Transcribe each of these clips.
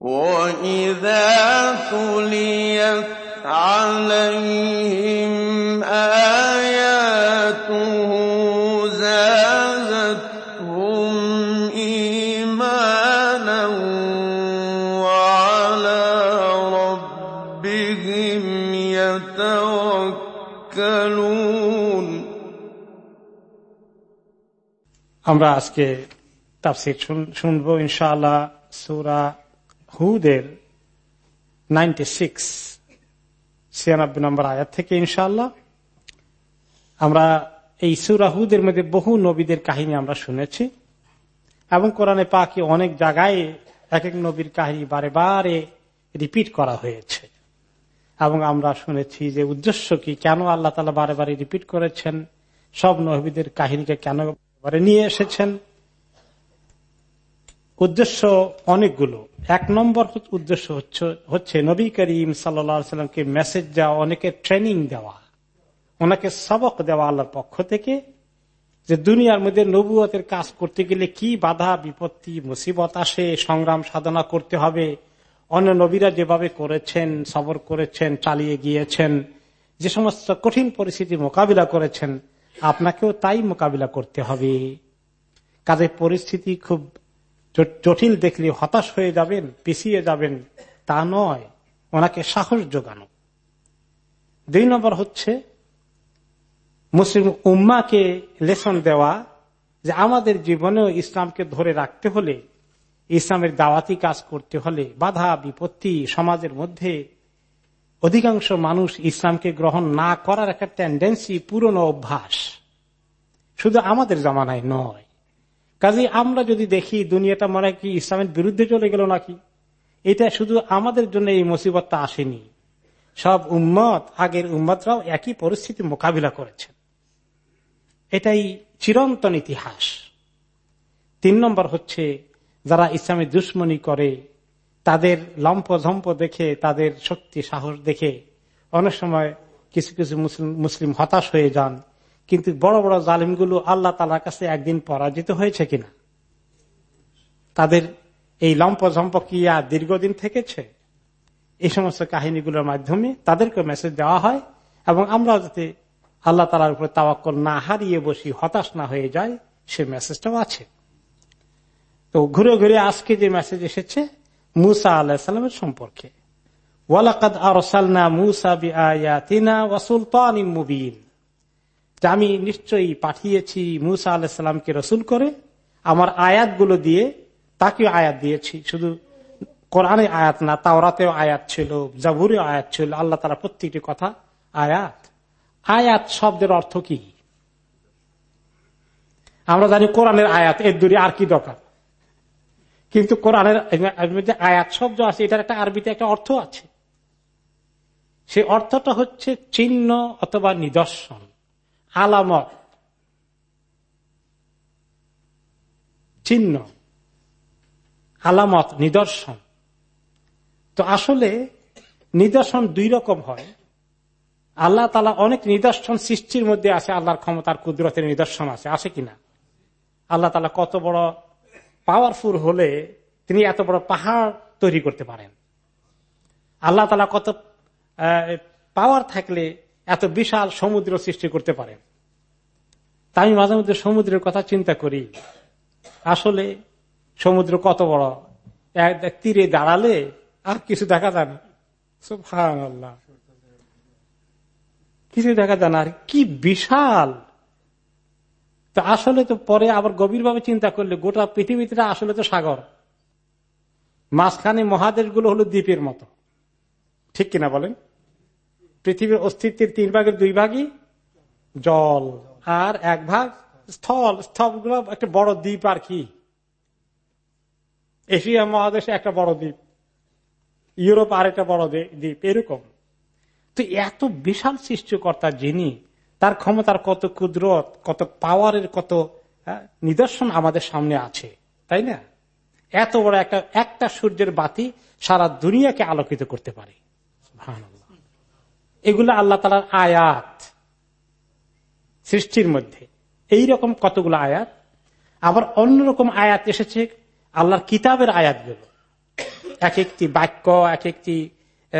وَإِذَا تُلِيَتْ عَلَيْهِمْ آيَاتُهُ زَادَتْهُمْ إِيمَانًا وَعَلَىٰ رَبِّهِمْ يَتَوَكَّلُونَ আমরা আজকে তাফসির শুনবো ইনশাআল্লাহ সুরা হুদের নাইনটি সিক্স ছিয়ানব্বই নম্বর আয়াত থেকে ইনশাল্লাহ আমরা এই সুরাহুদের মধ্যে বহু নবীদের কাহিনী আমরা শুনেছি এবং কোরআনে পাকি অনেক জায়গায় এক এক নবীর কাহিনী বারে বারে রিপিট করা হয়েছে। এবং আমরা শুনেছি যে উদ্দেশ্য কি, কেন আল্লাহ তালা বারে বারে রিপিট করেছেন? সব নবীদের কাহিনীকে কেন নিয়ে এসেছেন? উদ্দেশ্য অনেকগুলো। এক নম্বর উদ্দেশ্য হচ্ছে নবী করিম সাল্লামকে মেসেজ দেওয়া, অনেকে ট্রেনিং দেওয়া। ওনাকে সবক দেওয়া আল্লাহর পক্ষ থেকে যে দুনিয়ার মধ্যে নবুয়তের কাজ করতে গেলে কি বাধা, বিপত্তি, মুসিবত আসে, সংগ্রাম সাধনা করতে হবে। অন্য নবীরা যেভাবে করেছেন, সবর করেছেন, চালিয়ে গিয়েছেন, যে সমস্ত কঠিন পরিস্থিতি মোকাবিলা করেছেন, আপনাকেও তাই মোকাবিলা করতে হবে। কাজে পরিস্থিতি খুব জটিল দেখলে হতাশ হয়ে যাবেন, পিছিয়ে যাবেন, তা নয়। ওনাকে সাহস যোগানো। দুই নম্বর হচ্ছে, মুসলিম উম্মাকে লেসন দেওয়া যে আমাদের জীবনেও ইসলামকে ধরে রাখতে হলে, ইসলামের দাওয়াতি কাজ করতে হলে, বাধা, বিপত্তি, সমাজের মধ্যে অধিকাংশ মানুষ ইসলামকে গ্রহণ না করার একটা টেন্ডেন্সি পুরনো অভ্যাস। শুধু আমাদের জামানায় নয় কাজে আমরা যদি দেখি দুনিয়াটা মনে কি, ইসলামের বিরুদ্ধে চলে গেল নাকি? এটা শুধু আমাদের জন্য এই মুসিবতটা আসেনি। সব উম্মত, আগের উম্মতরাও একই পরিস্থিতি মোকাবিলা করেছেন। এটাই চিরন্তন ইতিহাস। তিন নম্বর হচ্ছে, যারা ইসলামের দুশ্মনী করে, তাদের লম্প ঝম্প দেখে, তাদের শক্তি, সাহস দেখে, অনেক সময় কিছু কিছু মুসলিম হতাশ হয়ে যান। কিন্তু বড় বড় জালিমগুলো আল্লাহ তালার কাছে একদিন পরাজিত হয়েছে কিনা? তাদের এই লম্প ঝম্প কিয়া দীর্ঘদিন থেকেছে? এই সমস্ত কাহিনীগুলোর মাধ্যমে তাদেরকে মেসেজ দেওয়া হয় এবং আমরা যাতে আল্লাহ তালার উপরে তাওয়াক্কল না হারিয়ে বসি, হতাশ না হয়ে যায় সে মেসেজটাও আছে। তো ঘুরে ঘুরে আজকে যে মেসেজ এসেছে মুসা আল্লাহামের সম্পর্কে। ওয়ালাকাদ আরসালনা মুসা বি আয়াতিনা ওয়াসুলতান মুবিন। আমি নিশ্চয়ই পাঠিয়েছি মুসা আলাহিসাল্লামকে রসুল করে, আমার আয়াতগুলো দিয়ে তাকে আয়াত দিয়েছি। শুধু কোরআনে আয়াত না, তাওরাতেও আয়াত ছিল, জাবুরেও আয়াত ছিল, আল্লাহ তারা প্রত্যেকটি কথা আয়াত। আয়াত শব্দের অর্থ কি? আমরা জানি কোরআনের আয়াত, এর দূরে আর কি দরকার? কিন্তু কোরআনের যে আয়াত শব্দ আছে, এটার একটা আরবিতে একটা অর্থ আছে। সেই অর্থটা হচ্ছে চিহ্ন অথবা নিদর্শন। আলামত। চিহ্ন। আলামত, নিদর্শন। তো আসলে নিদর্শন দুই রকম হয়। আল্লাহ তালা অনেক নিদর্শন সৃষ্টির মধ্যে আছে, আল্লাহর ক্ষমতার কুদরতের নিদর্শন আছে আছে কিনা? আল্লাহ তালা কত বড় পাওয়ারফুল হলে তিনি এত বড় পাহাড় তৈরি করতে পারেন। আল্লাহ তালা কত পাওয়ার থাকলে এত বিশাল সমুদ্র সৃষ্টি করতে পারেন তাই আমি মাঝে মধ্যে সমুদ্রের কথা চিন্তা করি। আসলে সমুদ্র কত বড়? তীরে দাঁড়ালে আর কিছু দেখা যায় না। কিছু দেখা যায় না। আর কি বিশাল! তো আসলে তো পরে আবার গভীরভাবে চিন্তা করলে গোটা পৃথিবীতে আসলে তো সাগর। মাঝখানে মহাদেশগুলো হলো দ্বীপের মতো। ঠিক কিনা বলেন? পৃথিবীর অস্তিত্বের তিন ভাগের দুই ভাগই জল। আর এক ভাগ স্থল। স্থলগুলো একটা বড় দ্বীপ আর কি? এশিয়া মহাদেশে একটা বড় দ্বীপ। ইউরোপ আর একটা বড় দ্বীপ। এরকম। তো এত বিশাল সৃষ্টিকর্তা যিনি, তার ক্ষমতার কত কুদরত, কত পাওয়ারের কত নিদর্শন আমাদের সামনে আছে, তাই না? এত বড় একটা একটা সূর্যের বাতি সারা দুনিয়াকে আলোকিত করতে পারে। এগুলো আল্লাহ তালার আয়াত সৃষ্টির মধ্যে। এই রকম কতগুলো আয়াত? আবার অন্যরকম আয়াত এসেছে আল্লাহর কিতাবের আয়াতগুলো। এক একটি বাক্য, এক একটি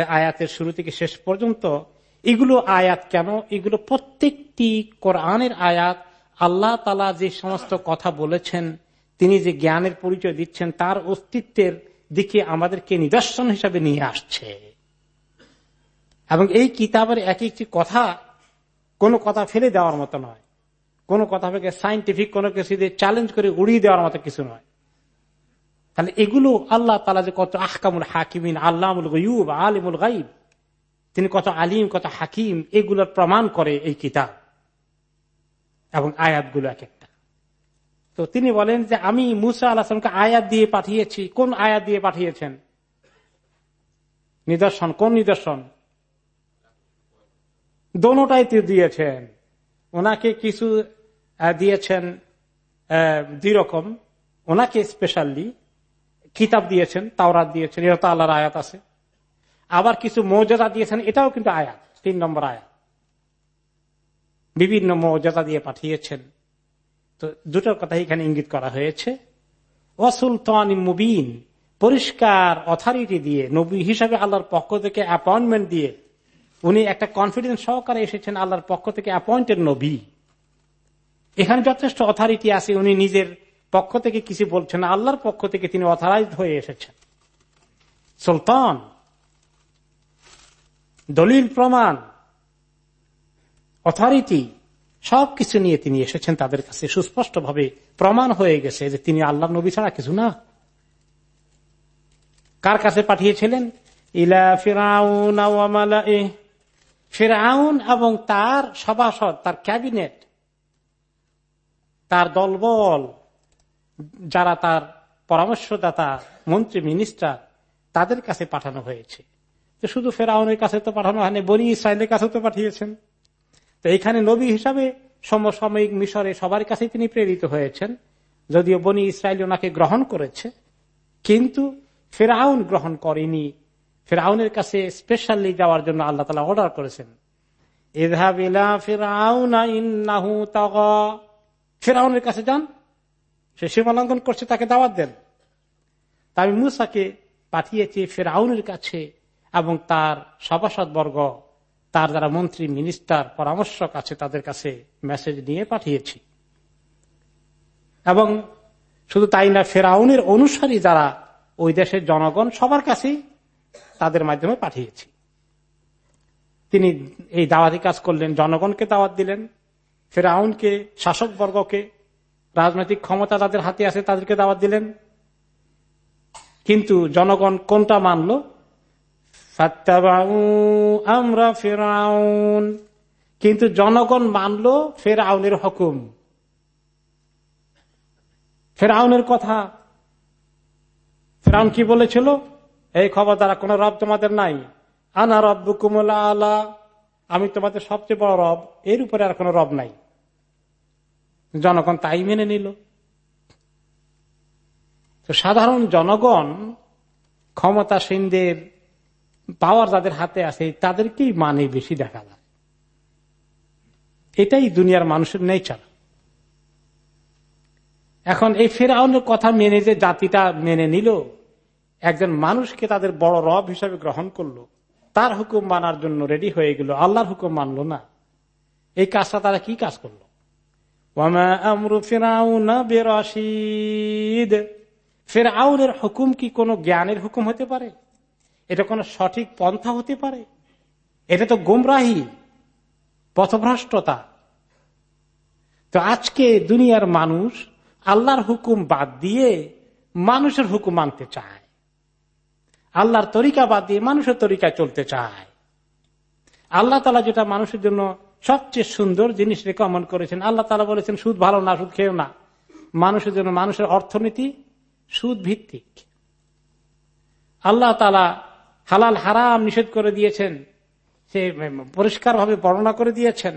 আয়াতের শুরু থেকে শেষ পর্যন্ত এগুলো আয়াত কেন? এগুলো প্রত্যেকটি কোরআনের আয়াত আল্লাহ তালা যে সমস্ত কথা বলেছেন, তিনি যে জ্ঞানের পরিচয় দিচ্ছেন, তার অস্তিত্বের দিকে আমাদেরকে নিদর্শন হিসাবে নিয়ে আসছে। এবং এই কিতাবের এক একটি কথা কোনো কথা ফেলে দেওয়ার মতো নয়। কোনো কথা থেকে সাইন্টিফিক কোনো কিছু দিয়ে চ্যালেঞ্জ করে উড়িয়ে দেওয়ার মতো কিছু নয়। তাহলে এগুলো আল্লাহ তালা যে কত আহকামুল হাকিমিন আল্লাহমুল গয়ুব, আলিমুল গাইব তিনি কত আলিম, কত হাকিম, এগুলোর প্রমাণ করে এই কিতাব এবং আয়াতগুলো এক একটা তো তিনি বলেন যে আমি মুসা আল্লাহামকে আয়াত দিয়ে পাঠিয়েছি। কোন আয়াত দিয়ে পাঠিয়েছেন? নিদর্শন, কোন নিদর্শন? দোনোটাই দিয়েছেন। ওনাকে কিছু দিয়েছেন দুই রকম ওনাকে স্পেশালি কিতাব দিয়েছেন, তাওরাত দিয়েছেন এটা তো আল্লাহর আয়াত আছে। আবার কিছু মৌজাদা দিয়েছেন, এটাও কিন্তু আয়াত, তিন নম্বর আয়াত। বিভিন্ন মৌজাদা দিয়ে পাঠিয়েছেন। তো দুটোর কথা এখানে ইঙ্গিত করা হয়েছে। অসুলতান মুবিন, পরিষ্কার অথরিটি দিয়ে, নবী হিসাবে আল্লাহর পক্ষ থেকে অ্যাপয়েন্টমেন্ট দিয়ে উনি একটা কনফিডেন্স সহকারে এসেছেন আল্লাহর পক্ষ থেকে অ্যাপয়েন্টেড নবী। এখানে যথেষ্ট অথরিটি আছে, উনি নিজের পক্ষ থেকে কিছু বলছেন, আল্লাহর পক্ষ থেকে তিনি অথরাইজড হয়ে এসেছেন। সুলতান, দলিল প্রমাণ অথরিটি সবকিছু নিয়ে তিনি এসেছেন তাদের কাছে। সুস্পষ্ট ভাবে প্রমাণ হয়ে গেছে যে তিনি আল্লাহ নবী ছাড়া কিছু না। কার কাছে পাঠিয়েছিলেন? ইলা ফিরাউন ফেরাউন এবং তার সভাসদ, তার ক্যাবিনেট, তার দলবল, যারা তার পরামর্শদাতা, মন্ত্রী, মিনিস্টার, তাদের কাছে পাঠানো হয়েছে। তো শুধু ফেরাউনের কাছে তো পাঠানো হয়নি, বনি ইসরায়েলের কাছে তো পাঠিয়েছেন। তো এখানে নবী হিসাবে সমসাময়িক মিশরে সবার কাছে তিনি প্রেরিত হয়েছেন। যদিও বনি ইসরায়েল ওনাকে গ্রহণ করেছে, কিন্তু ফেরাউন গ্রহণ করেনি। ফেরাউনের কাছে স্পেশালি যাওয়ার জন্য আল্লাহ তালা অর্ডার করেছেন। ফেরাউনের কাছে যান, সে সীমালঙ্ঘন করছে, তাকে দাওয়াত দেন। আমি মুসাকে পাঠিয়েছি ফেরাউনের কাছে এবং তার সভাসদ বর্গ তার যারা মন্ত্রী মিনিস্টার পরামর্শক আছে, তাদের কাছে মেসেজ নিয়ে পাঠিয়েছি। এবং শুধু তাই না, ফেরাউনের অনুসারী যারা ওই দেশের জনগণ সবার কাছেই তাদের মাধ্যমে পাঠিয়েছি। তিনি এই দাওয়াতি কাজ করলেন, জনগণকে দাওয়াত দিলেন, ফেরাউনকে শাসক বর্গকে রাজনৈতিক ক্ষমতা তাদের হাতে আছে, তাদেরকে দাওয়াত দিলেন। কিন্তু জনগণ কোনটা মানল? আমরা ফেরাউন। কিন্তু জনগণ মানল ফেরাউনের হুকুম। ফেরাউনের কথা ফেরাউন কি বলেছিল? এই খবর দ্বারা কোন রব তোমাদের নাই। আনা রব কুমলা আলা, আমি তোমাদের সবচেয়ে বড় রব, এর উপরে আর কোন রব নাই। জনগণ তাই মেনে নিল। তো সাধারণ জনগণ ক্ষমতাসীনদের পাওয়ার যাদের হাতে আছে, তাদেরকেই মানে বেশি দেখা যায়। এটাই দুনিয়ার মানুষের নেচার এখন এই ফেরাউনের কথা মেনে যে জাতিটা মেনে নিল একজন মানুষকে তাদের বড় রব হিসাবে গ্রহণ করল। তার হুকুম মানার জন্য রেডি হয়ে গেল। আল্লাহর হুকুম মানলো না। এই কাজটা তারা কি কাজ করল? ফের ফেরাউনের হুকুম কি কোনো জ্ঞানের হুকুম হতে পারে? এটা কোনো সঠিক পন্থা হতে পারে? এটা তো গুমরাহি, পথভ্রষ্টতা। তো আজকে দুনিয়ার মানুষ আল্লাহর হুকুম বাদ দিয়ে মানুষের হুকুম মানতে চায়। আল্লাহর তরিকা বাদ দিয়ে মানুষের তরিকায় চলতে চায়। আল্লাহ তালা যেটা মানুষের জন্য সবচেয়ে সুন্দর জিনিস রেকমেন্ড করেছেন, আল্লাহ তালা বলেছেন, সুদ ভালো না, সুদ খেয়েও না। মানুষের জন্য মানুষের অর্থনীতি সুদ ভিত্তিক আল্লাহ তালা হালাল হারাম নিষেধ করে দিয়েছেন, সে পরিষ্কার ভাবে বর্ণনা করে দিয়েছেন,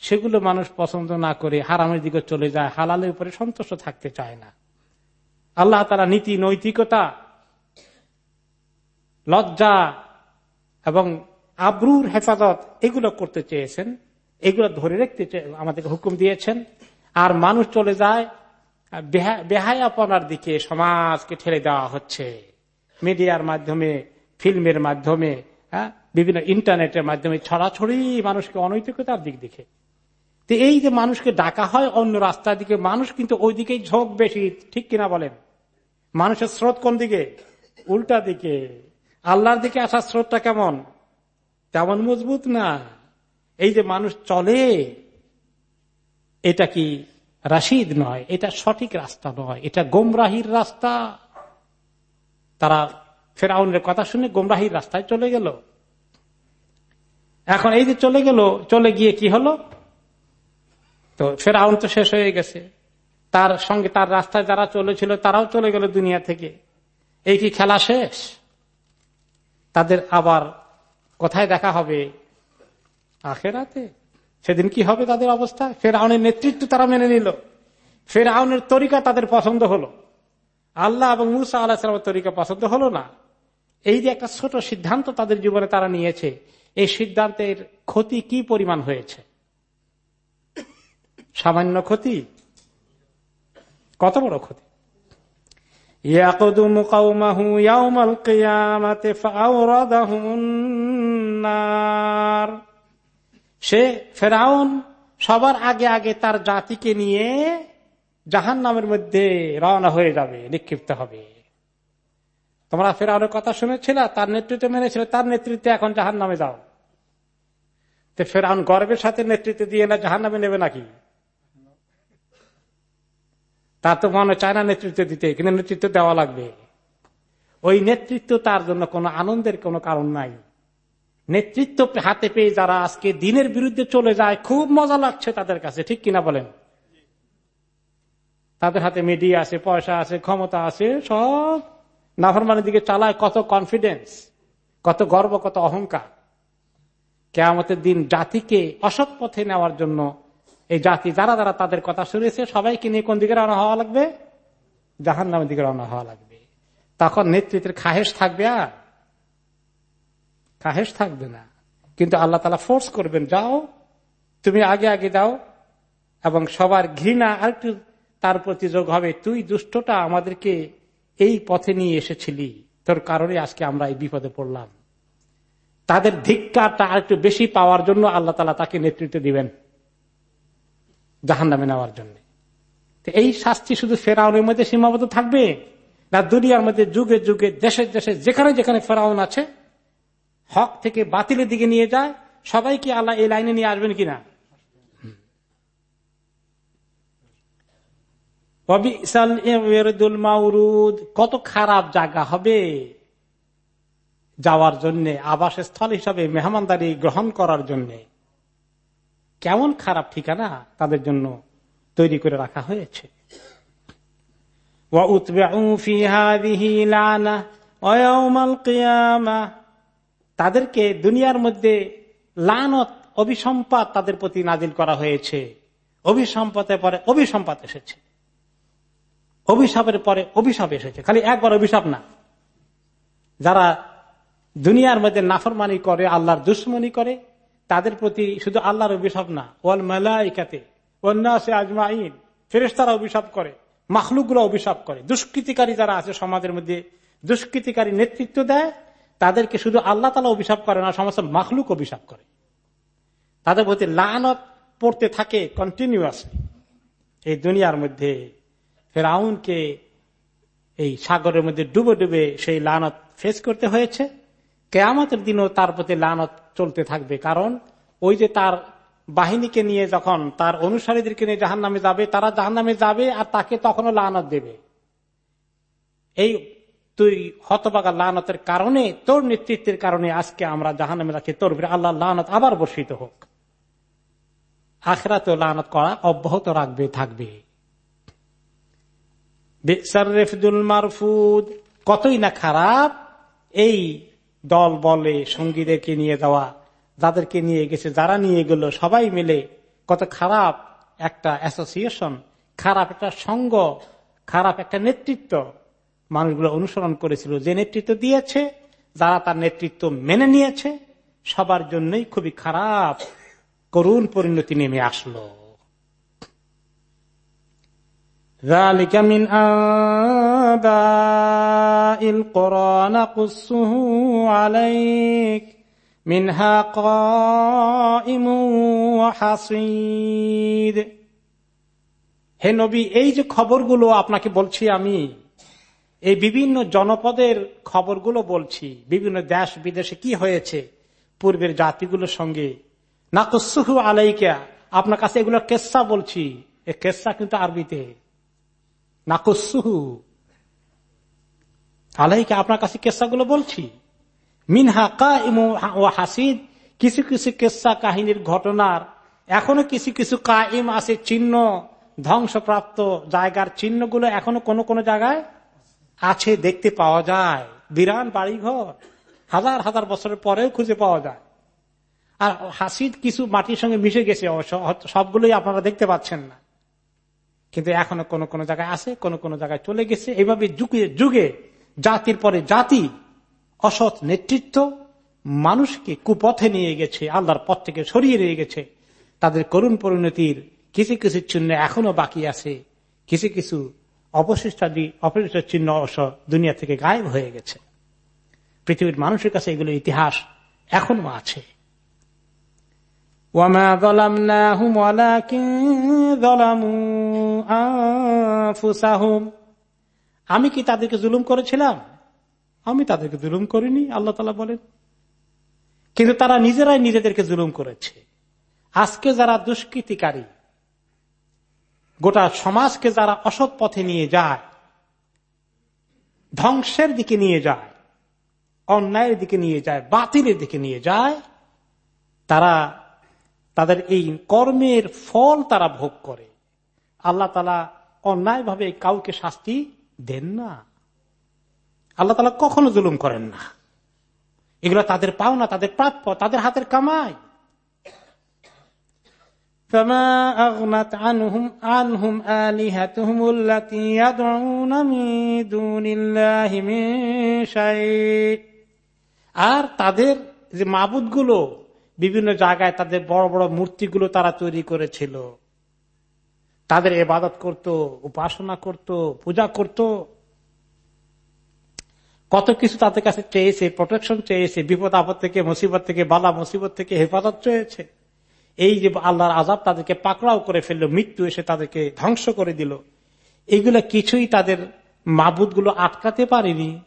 সেগুলো মানুষ পছন্দ না করে হারামের দিকে চলে যায়, হালালের উপরে সন্তুষ্ট থাকতে চায় না। আল্লাহ তালা নীতি, নৈতিকতা লজ্জা এবং আব্রুর হেফাজত এগুলো করতে চেয়েছেন, এগুলো ধরে রাখতে আমাদের হুকুম দিয়েছেন। আর মানুষ চলে যায় বেহায়াপনার দিকে সমাজকে ঠেলে দেওয়া হচ্ছে। মিডিয়ার মাধ্যমে, ফিল্মের মাধ্যমে বিভিন্ন ইন্টারনেটের মাধ্যমে ছড়াছড়ি মানুষকে অনৈতিকতার দিক দেখে। তো এই যে মানুষকে ডাকা হয় অন্য রাস্তার দিকে, মানুষ কিন্তু ওই দিকেই ঝোঁক বেশি, ঠিক কিনা বলেন? মানুষের স্রোত কোন দিকে? উল্টা দিকে। আল্লাহর দিকে আসার স্রোতটা কেমন? তেমন মজবুত না। এই যে মানুষ চলে, এটা কি রাশিদ নয়? এটা সঠিক রাস্তা নয়। এটা গোমরাহির রাস্তা। তারা ফেরাউনের কথা শুনে গোমরাহির রাস্তায় চলে গেল। এখন এই যে চলে গেল, চলে গিয়ে কি হলো? তো ফেরাউন তো শেষ হয়ে গেছে। তার সঙ্গে তার রাস্তায় যারা চলেছিল, তারাও চলে গেল দুনিয়া থেকে। এই কি খেলা শেষ? তাদের আবার কোথায় দেখা হবে? আখেরাতে। সেদিন কি হবে তাদের অবস্থা? ফেরাউনের নেতৃত্ব তারা মেনে নিল। ফেরাউনের তরিকা তাদের পছন্দ হলো। আল্লাহ এবং মুসা আল্লাহ সালামের তরিকা পছন্দ হলো না। এই যে একটা ছোট সিদ্ধান্ত তাদের জীবনে তারা নিয়েছে, এই সিদ্ধান্তের ক্ষতি কি পরিমাণ হয়েছে? সামান্য ক্ষতি? কত বড় ক্ষতি? يقدم قومه يوم القيامة فأوردهم النار সে ফেরাউন সবার আগে আগে তার জাতিকে নিয়ে জাহান নামের মধ্যে রওনা হয়ে যাবে নিক্ষিপ্ত হবে তোমরা ফেরাউনের কথা শুনেছিল তার নেতৃত্ব মেনেছিল তার নেতৃত্বে এখন জাহান নামে যাও তো ফেরাউন গর্বের সাথে নেতৃত্ব দিয়ে না জাহান নামে নেবে নাকি তার তো মনে চায় না নেতৃত্ব দিতে, কিন্তু নেতৃত্ব দেওয়া লাগবে। ওই নেতৃত্ব তার জন্য কোনো আনন্দের কোনো কারণ নাই। নেতৃত্ব হাতে পেয়ে যারা আজকে দিনের বিরুদ্ধে চলে যায়, খুব মজা লাগছে তাদের কাছে, ঠিক কিনা বলেন? তাদের হাতে মিডিয়া আছে, পয়সা আছে, ক্ষমতা আছে, সব নাফরমানের দিকে চালায় কত কনফিডেন্স কত গর্ব, কত অহংকার। কেয়ামতের দিন জাতিকে অসৎ পথে নেওয়ার জন্য এই জাতি যারা যারা তাদের কথা শুনেছে, সবাইকে নিয়ে কোন দিকে রওনা হওয়া লাগবে? জাহান নামের দিকে রওনা হওয়া লাগবে। তখন নেতৃত্বের খাহেস থাকবে আর? খাহেস থাকবে না। কিন্তু আল্লাহ তালা ফোর্স করবেন, যাও, তুমি আগে আগে যাও, এবং সবার ঘৃণা আর একটু তার প্রতি যোগ হবে। তুই দুষ্টটা আমাদেরকে এই পথে নিয়ে এসেছিলি। তোর কারণে আজকে আমরা এই বিপদে পড়লাম। তাদের ধিক্কারটা আর একটু বেশি পাওয়ার জন্য আল্লাহ তালা তাকে নেতৃত্ব দিবেন। জাহান নামে নেওয়ার জন্য। এই শাস্তি শুধু ফেরাউনের মধ্যে সীমাবদ্ধ থাকবে, না দুনিয়ার মধ্যে যুগে যুগে, দেশে দেশে, যেখানে যেখানে ফেরাউন আছে, হক থেকে বাতিলের দিকে নিয়ে যায় সবাই কি আল্লাহ এই লাইনে নিয়ে আসবেন কিনা? কত খারাপ জায়গা হবে যাওয়ার জন্য, আবাসস্থল হিসাবে মেহমানদারি গ্রহণ করার জন্য। কেমন খারাপ ঠিকানা তাদের জন্য তৈরি করে রাখা হয়েছে। তাদেরকে দুনিয়ার মধ্যে লানত অভিসম্পাদ তাদের প্রতি নাজিল করা হয়েছে। অভিসম্পাতের পরে অভিসম্পাত এসেছে। অভিশাপের পরে অভিশাপ এসেছে। খালি একবার অভিশাপ না। যারা দুনিয়ার মধ্যে নাফরমানি করে, আল্লাহর দুশ্মনী করে তাদের প্রতি শুধু আল্লাহর অভিশাপ না, ওয়াল মালাইকাতে ওয়ান্নাসে আজমাইন ফেরেস্তারা অভিশাপ করে, মাখলুকগুলো অভিশাপ করে। দুষ্কৃতিকারী যারা আছে সমাজের মধ্যে, দুষ্কৃতিকারী নেতৃত্ব দেয়, তাদেরকে শুধু আল্লাহ তালা অভিশাপ করে না, সমস্ত মাখলুক অভিশাপ করে। তাদের প্রতি লানত পড়তে থাকে কন্টিনিউয়াসলি এই দুনিয়ার মধ্যে ফেরাউনকে এই সাগরের মধ্যে ডুবে ডুবে সেই লানত ফেস করতে হয়েছে। কেয়ামতের দিনও তার প্রতি লানত চলতে থাকবে। কারণ ওই যে তার বাহিনীকে নিয়ে যখন তার অনুসারীদেরকে নিয়ে জাহান নামে যাবে, তারা জাহান নামে যাবে আর তাকে তখনও লানত দেবে। এই তুই হতবাগা লানতের কারণে, তোর নেতৃত্বের কারণে আজকে আমরা জাহান নামে রাখি তোর আল্লাহ লানত আবার বর্ষিত হোক। আখরাতে লানত করা অব্যাহত রাখবে, থাকবে। কতই না খারাপ, এই দল বলে সঙ্গীদেরকে নিয়ে যাওয়া, যাদেরকে নিয়ে গেছে, যারা নিয়ে গেল, সবাই মিলে কত খারাপ একটা অ্যাসোসিয়েশন খারাপ একটা সঙ্গ, খারাপ একটা নেতৃত্ব মানুষগুলো অনুসরণ করেছিল। যে নেতৃত্ব দিয়েছে, যারা তার নেতৃত্ব মেনে নিয়েছে, সবার জন্যই খুবই খারাপ করুণ পরিণতি নেমে আসলো। ذلك من أنباء القرى نقصه عليك منها قائم وحصيد হে নবী এই যে খবরগুলো আপনাকে বলছি আমি এই বিভিন্ন জনপদের খবরগুলো বলছি বিভিন্ন দেশ বিদেশে কি হয়েছে পূর্বের জাতিগুলোর সঙ্গে নাকসুহু আলাইকা আপনার কাছে এগুলো কেসা বলছি এ কেসা কিন্তু আরবিতে নাকসুহু আলাইকা, আপনার কাছে কেসাগুলো বলছি। মিনহা কা ও হাসিদ, কিছু কিছু কেসা কাহিনীর ঘটনার, এখনও কিছু কিছু কাইম আছে চিহ্ন, ধ্বংসপ্রাপ্ত জায়গার চিহ্নগুলো এখনও কোনো কোনো জায়গায় আছে, দেখতে পাওয়া যায়। বিরান বাড়িঘর, হাজার হাজার বছরের পরেও খুঁজে পাওয়া যায়। আর হাসিদ কিছু মাটির সঙ্গে মিশে গেছে সবগুলোই আপনারা দেখতে পাচ্ছেন না। কিন্তু এখনও কোন কোন জায়গায় আছে, কোন কোন জায়গায় চলে গেছে। এইভাবে যুগে যুগে জাতির পরে জাতি অসৎ নেতৃত্ব মানুষকে কুপথে নিয়ে গেছে, আল্লাহর পথ থেকে সরিয়ে নিয়ে গেছে। তাদের করুণ পরিণতির কিছু কিছু চিহ্ন এখনও বাকি আছে। কিছু কিছু অবশিষ্টাদি অপরিষ্ট চিহ্ন অবশ্য দুনিয়া থেকে গায়েব হয়ে গেছে। পৃথিবীর মানুষের কাছে এগুলো ইতিহাস এখনও আছে। আমি কি তাদেরকে জুলুম করেছিলাম? আমি তাদেরকে জুলুম করিনি, আল্লাহ তালা বলেন। কিন্তু তারা নিজেরাই নিজেদেরকে জুলুম করেছে। আজকে যারা দুষ্কৃতিকারী, গোটা সমাজকে যারা অসৎ পথে নিয়ে যায়, ধ্বংসের দিকে নিয়ে যায়, অন্যায়ের দিকে নিয়ে যায়, বাতিলের দিকে নিয়ে যায়, তারা তাদের এই কর্মের ফল তারা ভোগ করে। আল্লাহ তালা অন্যায়ভাবে কাউকে শাস্তি দেন না। আল্লাহ তালা কখনো জুলুম করেন না। এগুলো তাদের পাওনা তাদের প্রাপ্য তাদের হাতের কামাই। আর তাদের যে মাবুদগুলো বিভিন্ন জায়গায় তাদের বড় বড় মূর্তিগুলো তারা তৈরি করেছিল। তাদের এবাদত করত, উপাসনা করত, পূজা করত। কত কিছু তাদের কাছে চেয়েছে প্রোটেকশন চেয়েছে, বিপদ আপদ থেকে, মুসিবত থেকে, বালা মুসিবত থেকে হেফাজত চেয়েছে। এই যে আল্লাহর আজাব তাদেরকে পাকড়াও করে ফেলল, মৃত্যু এসে তাদেরকে ধ্বংস করে দিল। এগুলো কিছুই তাদের মাবুদগুলো আটকাতে পারেনি,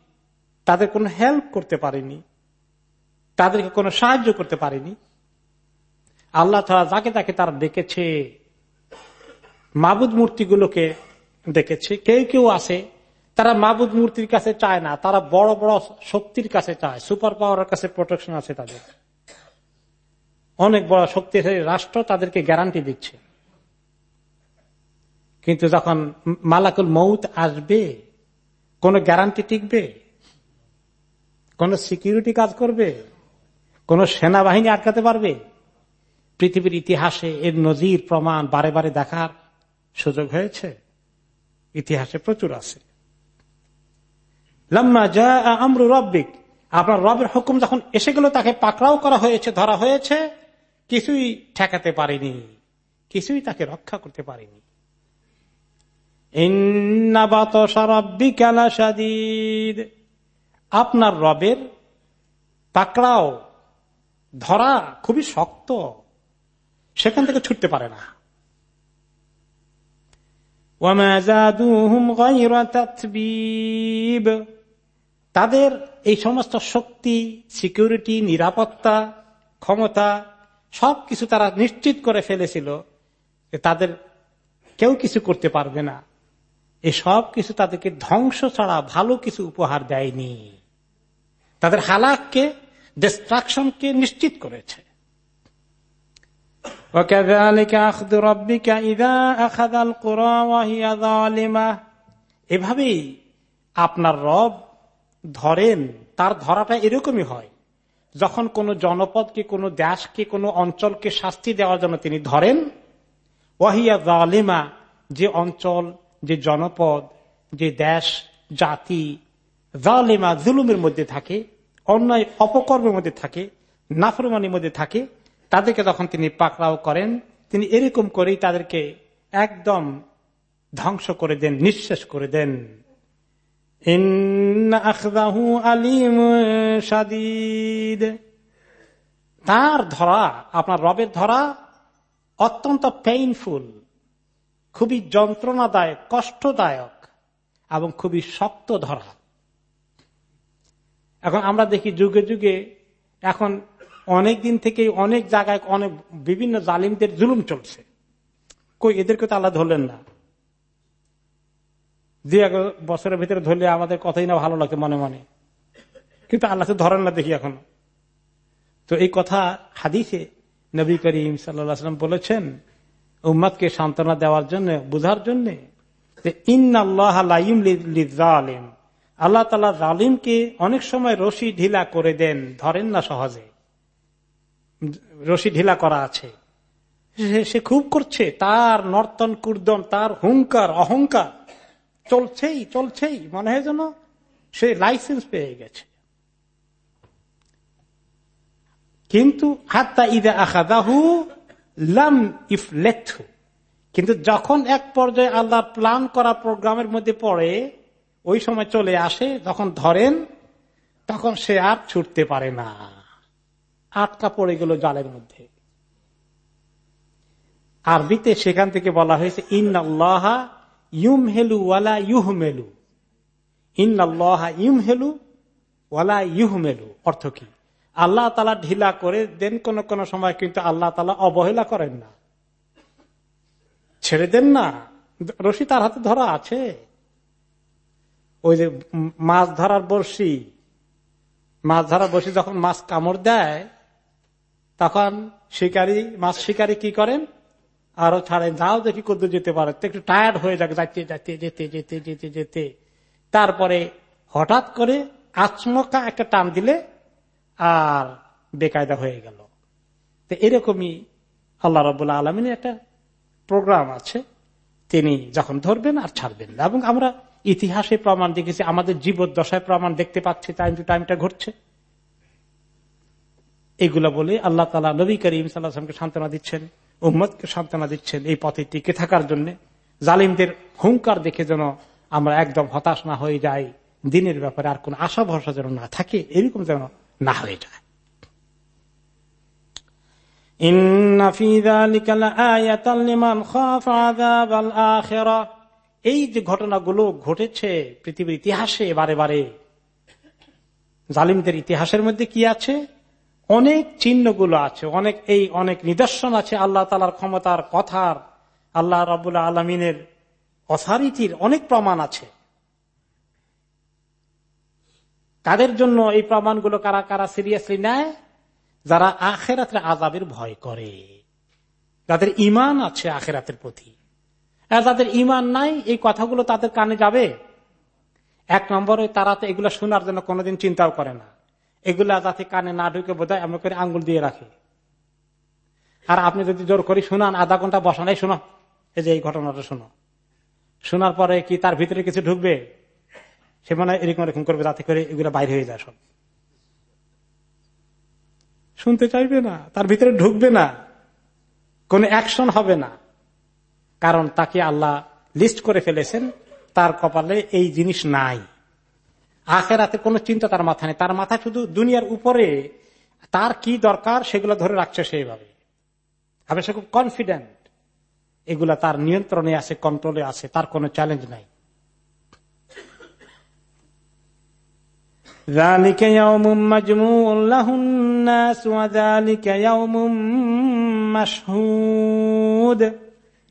তাদের কোনো হেল্প করতে পারেনি। তাদেরকে কোনো সাহায্য করতে পারেনি। আল্লাহ তারা যাকে তাকে তারা দেখেছে, মাবুদ মূর্তিগুলোকে দেখেছে। কেউ কেউ আছে, তারা মাবুদ মূর্তির কাছে চায় না, তারা বড় বড় শক্তির কাছে চায়। সুপার পাওয়ারের কাছে প্রোটেকশন আছে তাদের। অনেক বড় শক্তিশালী রাষ্ট্র তাদেরকে গ্যারান্টি দিচ্ছে। কিন্তু যখন মালাকুল মৌত আসবে, কোন গ্যারান্টি টিকবে? কোন সিকিউরিটি কাজ করবে? কোন সেনাবাহিনী আটকাতে পারবে? পৃথিবীর ইতিহাসে এর নজির প্রমাণ বারে বারে দেখার সুযোগ হয়েছে? ইতিহাসে প্রচুর আছে। লম্মা যা আমরু রব্বিক। আপনার রবের হুকুম যখন এসে গেল, তাকে পাকড়াও করা হয়েছে, ধরা হয়েছে, কিছুই ঠেকাতে পারেনি। কিছুই তাকে রক্ষা করতে পারেনি। আপনার রবের পাকড়াও ধরা খুবই শক্ত। সেখান থেকে ছুটতে পারে না। তাদের এই সমস্ত শক্তি, সিকিউরিটি, নিরাপত্তা, ক্ষমতা, সবকিছু তারা নিশ্চিত করে ফেলেছিল যে তাদের কেউ কিছু করতে পারবে না। এই সব কিছু তাদেরকে ধ্বংস ছাড়া ভালো কিছু উপহার দেয়নি। তাদের হালাককে ডিস্ট্রাকশনকে নিশ্চিত করেছে। এভাবেই আপনার রব ধরেন, তার ধরাটা এরকমই হয়। যখন কোন জনপদকে, কোন দেশকে, কোন অঞ্চলকে শাস্তি দেওয়ার জন্য তিনি ধরেন ওয়াহিয়া জালেমা যে অঞ্চল, যে জনপদ, যে দেশ, জাতি জালেমা জুলুমের মধ্যে থাকে অন্যায় অপকর্মের মধ্যে থাকে, নাফরমানির মধ্যে থাকে, তাদেরকে যখন তিনি পাকড়াও করেন। তিনি এরকম করেই তাদেরকে একদম ধ্বংস করে দেন, নিঃশেষ করে দেন। আলিম সাদিদ তার ধরা, আপনার রবের ধরা অত্যন্ত পেইনফুল খুবই যন্ত্রণাদায়ক, কষ্টদায়ক এবং খুবই শক্ত ধরা। এখন আমরা দেখি যুগে যুগে এখন অনেক দিন থেকে অনেক জায়গায় অনেক বিভিন্ন জালিমদের জুলুম চলছে। কই, এদেরকে তো আল্লাহ ধরলেন না। দু এক বছরের ভিতরে ধরলে আমাদের কথাই না ভালো লাগে মনে মনে। কিন্তু আল্লাহ তো ধরেন না দেখি এখন। তো এই কথা হাদিসে নবী করিম সাল্লাম বলেছেন উম্মাদকে সান্ত্বনা দেওয়ার জন্য, বুঝার জন্য আল্লাহ তালা জালিমকে অনেক সময় রশি ঢিলা করে দেন, ধরেন না সহজে। রশি ঢিলা করা আছে। সে খুব করছে, তার নর্তন কুর্দন, তার হুঙ্কার অহংকার চলছেই চলছেই, মনে হয় যেন সে লাইসেন্স পেয়ে গেছে। কিন্তু হাত্তা ইদা আখাদাহু লাম ইফ ইফলেথু। কিন্তু যখন এক পর্যায়ে আল্লাহ প্ল্যান করা প্রোগ্রামের মধ্যে পড়ে ওই সময় চলে আসে যখন ধরেন, তখন সে আর ছুটতে পারে না। আটকা পড়ে গেল জালের মধ্যে। আরবিতে সেখান থেকে বলা হয়েছে, ইন্নাল্লাহা ইউম হেলু ওয়ালা ইউহমেলু। ইন্নাল্লাহা ইউম হেলু ওয়ালা ইউহমেলু। অর্থ কি? আল্লাহ তালা ঢিলা করে দেন কোন কোন সময়, কিন্তু আল্লাহ তালা অবহেলা করেন না। ছেড়ে দেন না। রশি তার হাতে ধরা আছে। ওই যে মাছ ধরার বর্ষি মাছ ধরার বর্ষি যখন মাছ কামড় দেয়, তখন শিকারী, মাছ শিকারী কি করেন? আরও ছাড়েন, যাও দেখি কদ্দু যেতে পারে। একটু টায়ার্ড হয়ে যাক, যাইতে যাইতে, যেতে যেতে যেতে যেতে। তারপরে হঠাৎ করে আচমকা একটা টান দিলে আর বেকায়দা হয়ে গেল। তো এরকমই আল্লাহ রবাহ আলমিনের একটা প্রোগ্রাম আছে। তিনি যখন ধরবেন আর ছাড়বেন না। এবং আমরা ইতিহাসে প্রমাণ দেখেছি, আমাদের জীবদ্দশায় প্রমাণ দেখতে পাচ্ছি টাইম টু টাইমটা ঘটছে। এগুলা বলে আল্লাহ তালা নবী করিম সাল্লাহামকে সান্ত্বনা দিচ্ছেন উম্মদকে সান্ত্বনা দিচ্ছেন এই পথে টিকে থাকার জন্য। জালিমদের হুঙ্কার দেখে যেন আমরা একদম হতাশ না হয়ে যাই, দিনের ব্যাপারে আর কোন আশা ভরসা যেন না থাকে, এরকম যেন না হয়ে যায়। এই যে ঘটনাগুলো ঘটেছে পৃথিবীর ইতিহাসে বারে বারে, জালিমদের ইতিহাসের মধ্যে কি আছে? অনেক চিহ্নগুলো আছে, অনেক এই, অনেক নিদর্শন আছে আল্লাহ তালার ক্ষমতার কথার, আল্লাহ রবুল্লা আলমিনের অথরিটির অনেক প্রমাণ আছে। কাদের জন্য এই প্রমাণগুলো কারা কারা সিরিয়াসলি নেয়? যারা আখেরাতের আজাবের ভয় করে। যাদের ইমান আছে আখেরাতের প্রতি। আর যাদের ইমান নাই, এই কথাগুলো তাদের কানে যাবে। এক নম্বরে তারা তো এগুলো শোনার জন্য কোনোদিন চিন্তাও করে না। এগুলা যাতে কানে না ঢুকে বোধ হয় এমন করে আঙ্গুল দিয়ে রাখে। আর আপনি যদি জোর করি শোনান, আধা ঘণ্টা বসানাই শোনো। এই যে এই ঘটনাটা শোনো। শোনার পরে কি তার ভিতরে কিছু ঢুকবে? সে মনে হয় এরকম এরকম করবে, যাতে করে এগুলো বাইরে হয়ে যায় সব। শুনতে চাইবে না, তার ভিতরে ঢুকবে না। কোন অ্যাকশন হবে না। কারণ তাকে আল্লাহ লিস্ট করে ফেলেছেন, তার কপালে এই জিনিস নাই। আখেরাতে কোনো চিন্তা তার মাথা নেই। তার মাথা শুধু দুনিয়ার উপরে, তার কি দরকার সেগুলো ধরে রাখছে সেইভাবে আমি সে খুব কনফিডেন্ট এগুলা তার নিয়ন্ত্রণে আছে কন্ট্রোলে আছে, তার কোনো চ্যালেঞ্জ নাই।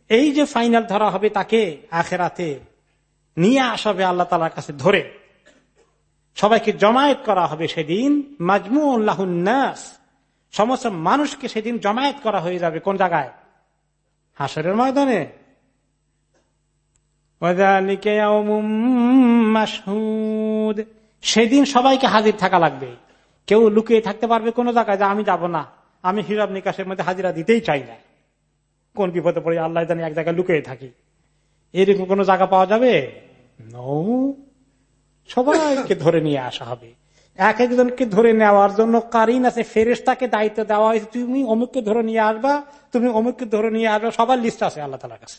এই যে ফাইনাল ধরা হবে তাকে আখেরাতে নিয়ে আসাবে আল্লাহ তালার কাছে ধরে। সবাইকে জমায়েত করা হবে সেদিন। মাজমু নাস। সমস্ত মানুষকে সেদিন জমায়েত করা হয়ে যাবে। কোন জায়গায়? হাসরের ময়দানে। সেদিন সবাইকে হাজির থাকা লাগবে। কেউ লুকিয়ে থাকতে পারবে কোন জায়গায় যে আমি যাব না। আমি হিরাব নিকাশের মধ্যে হাজিরা দিতেই চাই না। কোন বিপদে পড়ে আল্লাহ জানি এক জায়গায় লুকিয়ে থাকি। এরকম কোন জায়গা পাওয়া যাবে? নৌ সবাইকে ধরে নিয়ে আসা হবে। এক একজনকে ধরে নেওয়ার জন্য কারিন আছে ফেরেস্তাকে দায়িত্ব দেওয়া হয়েছে। তুমি অমুককে ধরে নিয়ে আসবা, তুমি অমুককে ধরে নিয়ে আসবা, সবার লিস্ট আছে আল্লাহ তালার কাছে।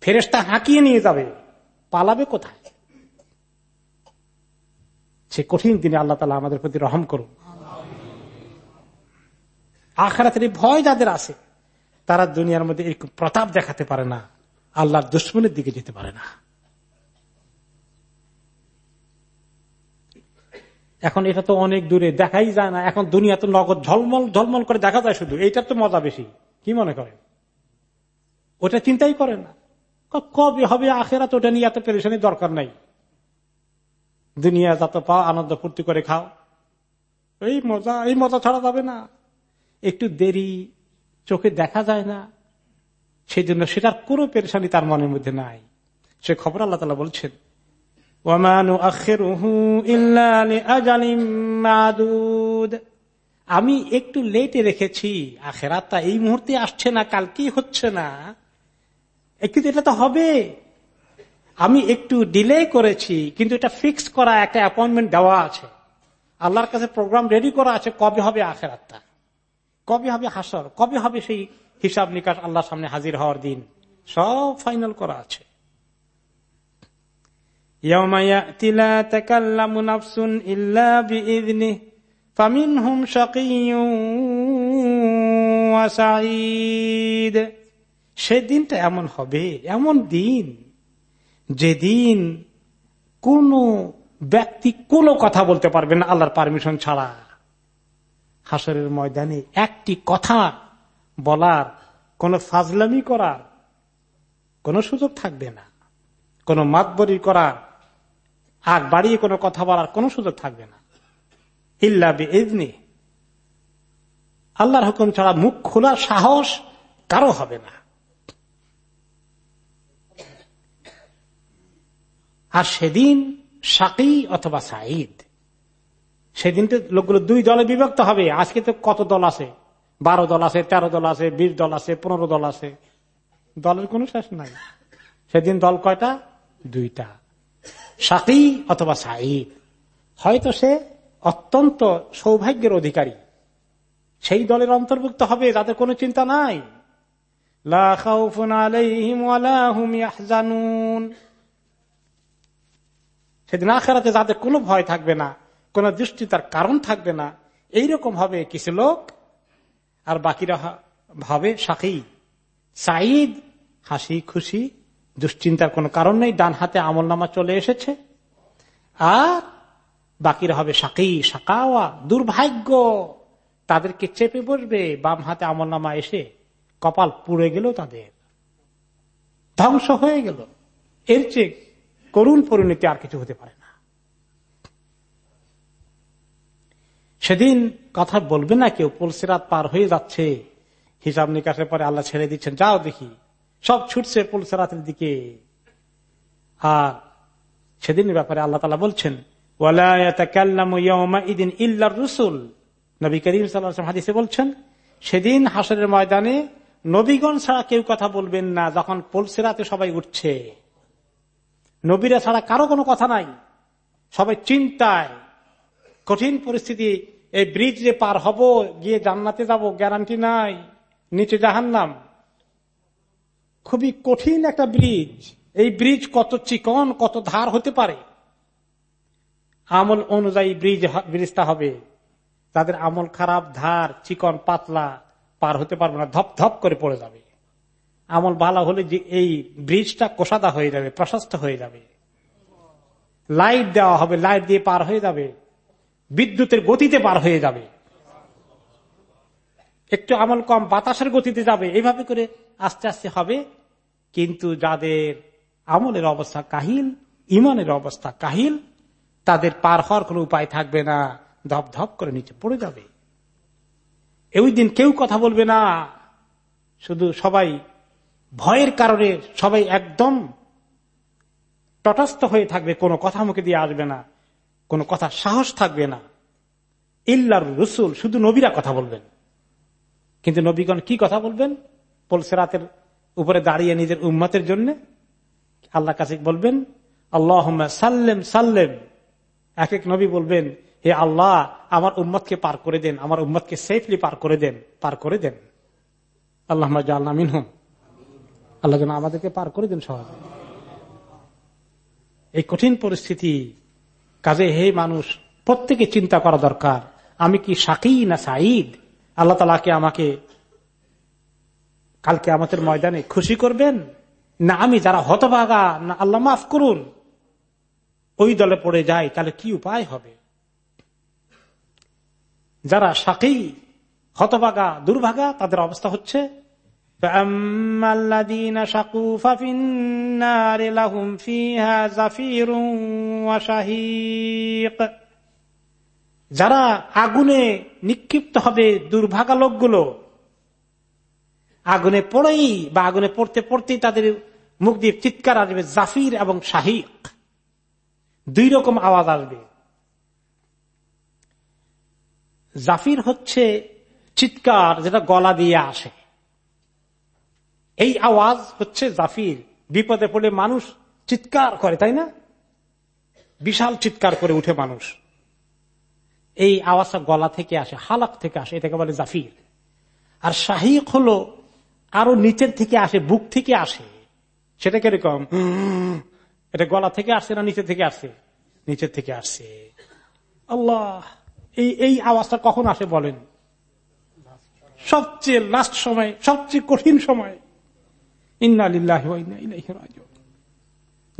ফেরেস্তা হাঁকিয়ে নিয়ে যাবে, পালাবে কোথায়? সে কঠিন দিনে আল্লাহ তালা আমাদের প্রতি রহম করুন আখারাতের ভয় যাদের আছে, তারা দুনিয়ার মধ্যে এই প্রতাপ দেখাতে পারে না, আল্লাহর দুশ্মনের দিকে যেতে পারে না। এখন এটা তো অনেক দূরে, দেখাই যায় না। এখন দুনিয়া তো নগদ ঝলমল ঝলমল করে দেখা যায় শুধু। এইটার তো মজা বেশি। কি মনে করেন? ওটা চিন্তাই করে না। কবে হবে আখেরা তো ওটা নিয়ে এত পেরেশানি দরকার নাই। দুনিয়া যত পাও, আনন্দ ফুর্তি করে খাও। এই মজা এই মজা ছাড়া যাবে না। একটু দেরি, চোখে দেখা যায় না। সেই জন্য সেটার কোনো পেরেশানি তার মনের মধ্যে নাই। সে খবর আল্লাহ তালা বলছেন আমি একটু লেটে রেখেছি আখেরাতটা এই মুহূর্তে আসছে না, কালকেই হচ্ছে না। কিন্তু এটা তো হবে। আমি একটু ডিলে করেছি, কিন্তু এটা ফিক্স করা, একটা অ্যাপয়েন্টমেন্ট দেওয়া আছে। আল্লাহর কাছে প্রোগ্রাম রেডি করা আছে, কবে হবে আখেরাতটা কবে হবে হাসর? কবে হবে সেই হিসাব নিকাশ আল্লাহর সামনে হাজির হওয়ার দিন? সব ফাইনাল করা আছে। সেদিনটা এমন হবে, এমন দিন যেদিন কোন ব্যক্তি কোনো কথা বলতে পারবে না আল্লাহর পারমিশন ছাড়া। হাসরের ময়দানে একটি কথা বলার, কোন ফাজলামি করার, কোন সুযোগ থাকবে না। কোন মাতবরি করার আগ বাড়িয়ে কোনো কথা বলার কোন সুযোগ থাকবে না। ইল্লা আল্লাহর হুকুম ছাড়া মুখ খোলার সাহস কারও হবে না। আর সেদিন সাকি অথবা সাঈদ সেদিন তো লোকগুলো দুই দলে বিভক্ত হবে। আজকে তো কত দল আছে? বারো দল আছে, তেরো দল আছে, বিশ দল আছে, পনেরো দল আছে। দলের কোন শেষ নাই। সেদিন দল কয়টা? দুইটা। সাকি অথবা সাঈদ। হয়তো সে অত্যন্ত সৌভাগ্যের অধিকারী। সেই দলের অন্তর্ভুক্ত হবে যাদের কোনো চিন্তা নাই। সেদিন আখেরাতে যাদের কোনো ভয় থাকবে না। কোন দুশ্চিন্তার কারণ থাকবে না। এইরকম হবে কিছু লোক, আর বাকিরা ভাবে সাকি সাইদ হাসি খুশি, দুশ্চিন্তার কোনো কারণ নেই, ডান হাতে আমল নামা চলে এসেছে। আর বাকিরা হবে সাকি সাকাওয়া, দুর্ভাগ্য। তাদেরকে চেপে বসবে, বাম হাতে আমল নামা এসে কপাল পুড়ে গেল তাদের। ধ্বংস হয়ে গেল। এর চেয়ে করুণ পরিণতি আর কিছু হতে পারে সেদিন কথা বলবে না কেউ পুলসিরাত পার হয়ে যাচ্ছে। হিসাব নিকাশের পরে আল্লাহ ছেড়ে দিচ্ছেন, যাও দেখি। সব ছুটছে পুলসিরাতের দিকে। আর সেদিনের ব্যাপারে আল্লাহ তালা বলছেন রসুল। নবী করিম হাদিসে বলছেন, সেদিন হাসরের ময়দানে নবীগণ ছাড়া কেউ কথা বলবেন না যখন পুলসিরাতে সবাই উঠছে। নবীরা ছাড়া কারও কোনো কথা নাই। সবাই চিন্তায় কঠিন পরিস্থিতি, এই ব্রিজ যে পার হব, গিয়ে জান্নাতে যাব গ্যারান্টি নাই, নিচে জাহান্নাম। খুবই কঠিন একটা ব্রিজ এই ব্রিজ কত চিকন, কত ধার হতে পারে? আমল অনুযায়ী ব্রিজ ব্রিজটা হবে। তাদের আমল খারাপ, ধার, চিকন, পাতলা, পার হতে পারবে না, ধপ ধপ করে পড়ে যাবে। আমল ভালো হলে যে এই ব্রিজটা কোষাদা হয়ে যাবে, প্রশস্ত হয়ে যাবে। লাইট দেওয়া হবে লাইট দিয়ে পার হয়ে যাবে। বিদ্যুতের গতিতে পার হয়ে যাবে। একটু আমল কম, বাতাসের গতিতে যাবে। এইভাবে করে আস্তে আস্তে হবে। কিন্তু যাদের আমলের অবস্থা কাহিল, ইমানের অবস্থা কাহিল, তাদের পার হওয়ার কোন উপায় থাকবে না। ধপ ধপ করে নিচে পড়ে যাবে। ওই দিন কেউ কথা বলবে না। শুধু সবাই ভয়ের কারণে সবাই একদম তটস্থ হয়ে থাকবে, কোনো কথা মুখে দিয়ে আসবে না। কোনো কথা সাহস থাকবে না। ইল্লার রসুল শুধু নবীরা কথা বলবেন। কিন্তু নবীগণ কি কথা বলবেন? পলসেরাতের উপরে দাঁড়িয়ে নিজের উম্মতের জন্য আল্লাহ কাছে বলবেন আল্লাহ সাল্লেম সাল্লেম। এক এক নবী বলবেন, হে আল্লাহ, আমার উম্মতকে পার করে দেন, আমার উম্মতকে সেফলি পার করে দেন, পার করে দেন। আল্লাহ জাল্লা মিনহুম। আল্লাহ যেন আমাদেরকে পার করে দেন সহজে এই কঠিন পরিস্থিতি কাজে হে মানুষ, প্রত্যেকে চিন্তা করা দরকার, আমি কি সাকি না সাঈদ? আল্লাহ তালাকে আমাকে কালকে আমাদের ময়দানে খুশি করবেন? না আমি যারা হতভাগা, না আল্লাহ মাফ করুন। ওই দলে পড়ে যায় তাহলে কি উপায় হবে? যারা সাকি, হতভাগা, দুর্ভাগা, তাদের অবস্থা হচ্ছে যারা আগুনে নিক্ষিপ্ত হবে দুর্ভাগা লোকগুলো আগুনে পড়েই বা আগুনে পড়তে পড়তেই তাদের মুখ দিয়ে চিৎকার আসবে জাফির এবং শাহিক। দুই রকম আওয়াজ আসবে। জাফির হচ্ছে চিৎকার, যেটা গলা দিয়ে আসে। এই আওয়াজ হচ্ছে জাফির। বিপদে পড়লে মানুষ চিৎকার করে, তাই না? বিশাল চিৎকার করে উঠে মানুষ। এই আওয়াজটা গলা থেকে আসে, হালাক থেকে আসে, এটাকে বলে জাফির। আর শাহিক হলো আরও নিচের থেকে আসে, বুক থেকে আসে। সেটা কীরকম? এটা গলা থেকে আসছে না নিচে থেকে আসছে? নিচের থেকে আসছে। আল্লাহ, এই এই আওয়াজটা কখন আসে বলেন? সবচেয়ে লাস্ট সময়, সবচেয়ে কঠিন সময়।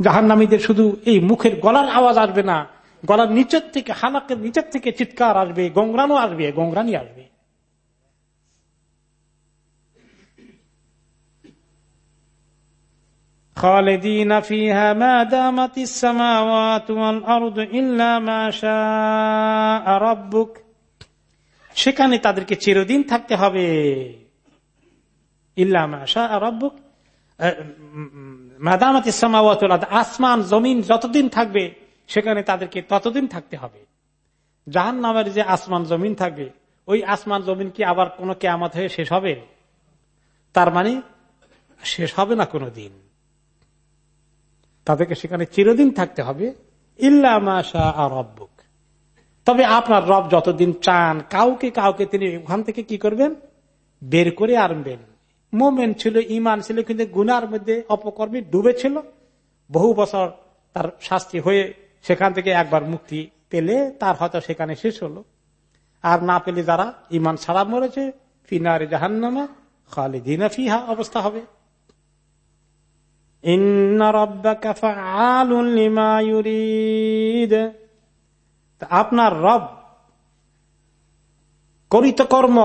জাহান নামীদের শুধু এই মুখের গলার আওয়াজ আসবে না, গলার নিচের থেকে হালাকের নিচের থেকে চিৎকার আসবে গঙ্গরানো আসবে গঙ্গরানি আসবে। সেখানে তাদেরকে চিরদিন থাকতে হবে। ইল্লা মা শাআ রাব্বুক আসমান, জমিন যতদিন থাকবে, সেখানে তাদেরকে ততদিন থাকতে হবে। জাহান নামের যে আসমান, জমিন থাকবে, ওই আসমান, জমিন কি আবার কোনো কেয়ামত হয়ে শেষ হবে? তার মানে শেষ হবে না কোনো দিন তাদেরকে সেখানে চিরদিন থাকতে হবে। ইল্লা তবে আপনার রব যতদিন চান, কাউকে কাউকে তিনি ওখান থেকে কি করবেন? বের করে আনবেন। মোমেন্ট ছিল ইমান ছিল, কিন্তু গুনার মধ্যে অপকর্মে ডুবেছিল বহু বছর তার শাস্তি হয়ে সেখান থেকে একবার মুক্তি পেলে তার হয়তো সেখানে শেষ হলো। আর না পেলে যারা ইমান ছাড়া মরেছে, ফিনারে জাহান্নামা খালিদিনা ফিহা অবস্থা হবে। আপনার রব, করিত কর্ম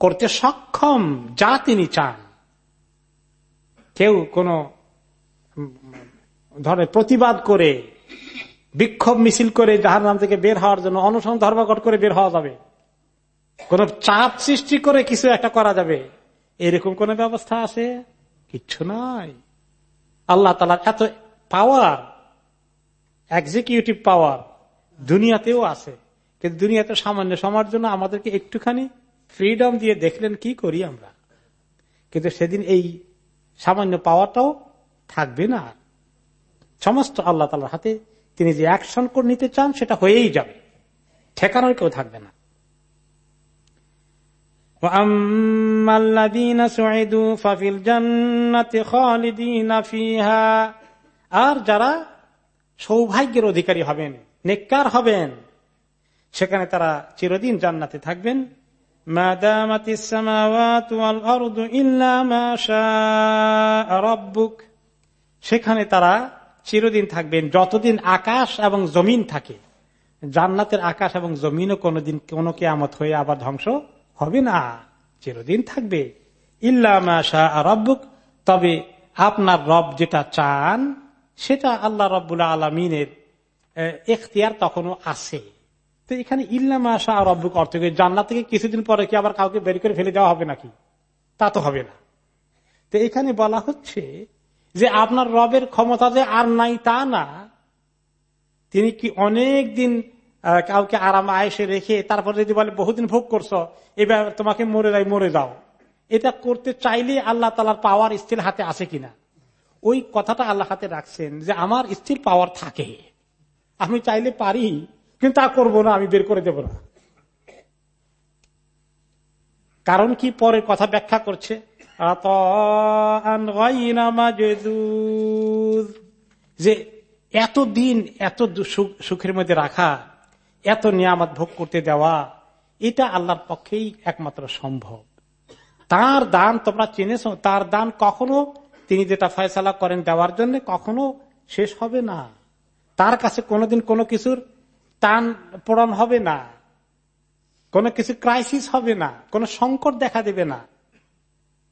করতে সক্ষম যা তিনি চান। কেউ কোন ধরে প্রতিবাদ করে, বিক্ষোভ মিছিল করে জাহার নাম থেকে বের হওয়ার জন্য অনশন ধর্মঘট করে বের হওয়া যাবে। কোন চাপ সৃষ্টি করে কিছু একটা করা যাবে। এরকম কোন ব্যবস্থা আছে? কিচ্ছু নাই। আল্লাহ তালার এত পাওয়ার এক্সিকিউটিভ পাওয়ার দুনিয়াতেও আছে। কিন্তু দুনিয়াতে সামান্য সময়ের জন্য আমাদেরকে একটুখানি ফ্রিডম দিয়ে দেখলেন কি করি আমরা? কিন্তু সেদিন এই সামান্য পাওয়াটাও থাকবে না। সমস্ত আল্লাহ তালার হাতে তিনি যে অ্যাকশন করে নিতে চান, সেটা হয়েই যাবে। ঠেকানোর কেউ থাকবে না। আর যারা সৌভাগ্যের অধিকারী হবেন, নেককার হবেন, সেখানে তারা চিরদিন জান্নাতে থাকবেন। সেখানে তারা চিরদিন থাকবেন, যতদিন আকাশ এবং জমিন থাকে। জান্নাতের আকাশ এবং জমিনও কোনোদিন, কোনো কেয়ামত হয়ে আবার ধ্বংস হবে না। চিরদিন থাকবে। ইল্লাশা রব্বুক। তবে আপনার রব যেটা চান, সেটা আল্লাহ রব্বুল্লা আলমিনের এখতিয়ার তখনও আছে। তো এখানে ইল্লামা শাহ রব্বুক অর্থ জান্নাত থেকে কিছুদিন পরে কি আবার কাউকে বের করে ফেলে দেওয়া হবে নাকি? তা তো হবে না। তো এখানে বলা হচ্ছে যে আপনার রবের ক্ষমতা যে আর নাই তা না, তিনি কি অনেক দিন কাউকে আরাম আয়েসে রেখে তারপর যদি বলে বহুদিন ভোগ করছ, এবার তোমাকে মরে যাই মরে যাও। এটা করতে চাইলে আল্লাহ তালার পাওয়ার স্থির হাতে আছে কিনা? ওই কথাটা আল্লাহ হাতে রাখছেন যে আমার স্থির পাওয়ার থাকে। আমি চাইলে পারি কিন্তু তা করব না, আমি বের করে দেব না। কারণ কি? পরের কথা ব্যাখ্যা করছে যে এত দিন এত সুখের মধ্যে রাখা, এত নিয়ামত ভোগ করতে দেওয়া, এটা আল্লাহর পক্ষেই একমাত্র সম্ভব। তার দান তোমরা চিনেছ, তার দান কখনো তিনি যেটা ফয়সালা করেন দেওয়ার জন্য কখনো শেষ হবে না। তার কাছে কোনোদিন কোনো কিছুর টান পূরণ হবে না। কোনো কিছু ক্রাইসিস হবে না, কোনো সংকট দেখা দেবে না।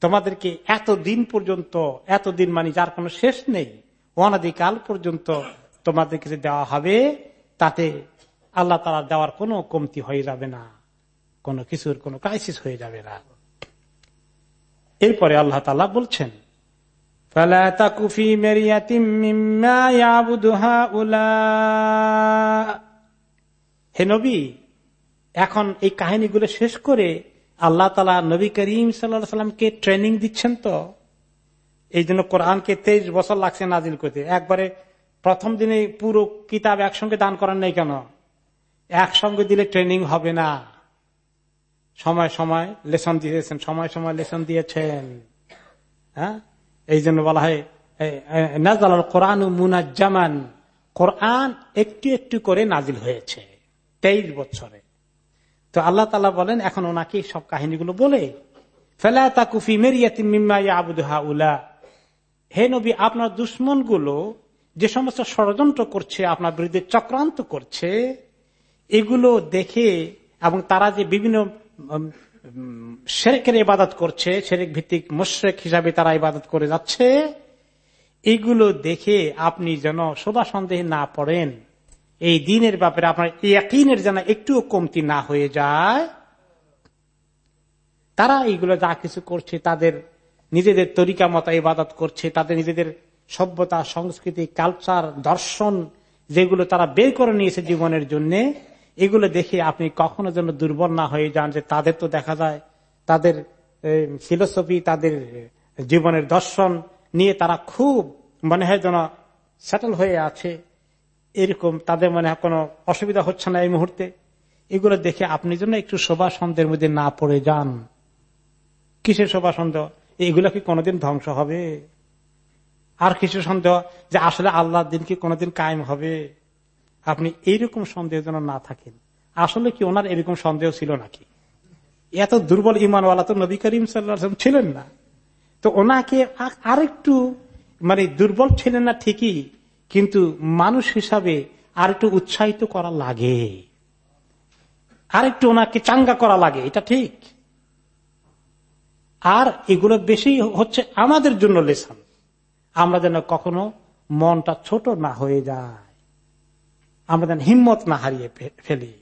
তোমাদেরকে এত দিন পর্যন্ত এত দিন মানে যার কোনো শেষ নেই, অনাদিকাল পর্যন্ত তোমাদের কিছু দেওয়া হবে, তাতে আল্লাহ তালা দেওয়ার কোনো কমতি হয়ে যাবে না, কোনো কিছুর কোনো ক্রাইসিস হয়ে যাবে না। এরপরে আল্লাহ তালা বলছেন, ফেলা হে নবী, এখন এই কাহিনীগুলো শেষ করে আল্লাহ তালা নবী করিম সাল্লা সাল্লামকে ট্রেনিং দিচ্ছেন তো? এই জন্য কোরআনকে তেইশ বছর লাগছে নাজিল করতে। একবারে প্রথম দিনে পুরো কিতাব একসঙ্গে দান করার নেই কেন? একসঙ্গে দিলে ট্রেনিং হবে না। সময় সময় লেসন দিয়েছেন, সময় সময় লেসন দিয়েছেন। হ্যাঁ? এই জন্য বলা হয় নাজাল কোরআন মুনাজ্জামান। কোরআন একটু একটু করে নাজিল হয়েছে। তেইশ বছরে। তো আল্লাহ তালা বলেন, এখন ওনাকে সব কাহিনীগুলো বলে, ফেলা মিম্মা আবুদহা উলা হে নবী, আপনার দুশ্মনগুলো যে সমস্ত ষড়যন্ত্র করছে, আপনার বিরুদ্ধে চক্রান্ত করছে, এগুলো দেখে এবং তারা যে বিভিন্ন শেরেকের ইবাদত করছে শেরেক ভিত্তিক মুশ্রেক হিসাবে তারা ইবাদত করে যাচ্ছে, এগুলো দেখে আপনি যেন শোভা সন্দেহে না পড়েন। এই দিনের ব্যাপারে আপনার ইয়াকিনের যেন একটুও কমতি না হয়ে যায়। তারা এইগুলো যা কিছু করছে, তাদের নিজেদের তরিকা মতো ইবাদত করছে, তাদের নিজেদের সভ্যতা, সংস্কৃতি কালচার দর্শন যেগুলো তারা বের করে নিয়েছে জীবনের জন্য, এগুলো দেখে আপনি কখনো যেন দুর্বল না হয়ে যান যে তাদের তো দেখা যায় তাদের ফিলোসফি তাদের জীবনের দর্শন নিয়ে তারা খুব মনে হয় যেন সেটেল হয়ে আছে। এরকম তাদের মনে কোনো অসুবিধা হচ্ছে না এই মুহূর্তে। এগুলো দেখে আপনি যেন একটু শোভা সন্দেহের মধ্যে না পড়ে যান। কিসের শোভা সন্দেহ এগুলো কি কোনোদিন ধ্বংস হবে? আর কিছু সন্দেহ? যে আসলে আল্লাহর দিন কি কোনোদিন কায়েম হবে? আপনি এইরকম সন্দেহ যেন না থাকেন। আসলে কি ওনার এরকম সন্দেহ ছিল নাকি? এত দুর্বল ইমানওয়ালা তো নবী করিম সাল্লাম ছিলেন না। তো ওনাকে আরেকটু মানে দুর্বল ছিলেন না ঠিকই কিন্তু মানুষ হিসাবে আর একটু উৎসাহিত করা লাগে। আরেকটু ওনাকে চাঙ্গা করা লাগে, এটা ঠিক। আর এগুলো বেশি হচ্ছে আমাদের জন্য লেসন। আমরা যেন কখনো মনটা ছোট না হয়ে যায়। আমরা যেন হিম্মত না হারিয়ে ফেলি।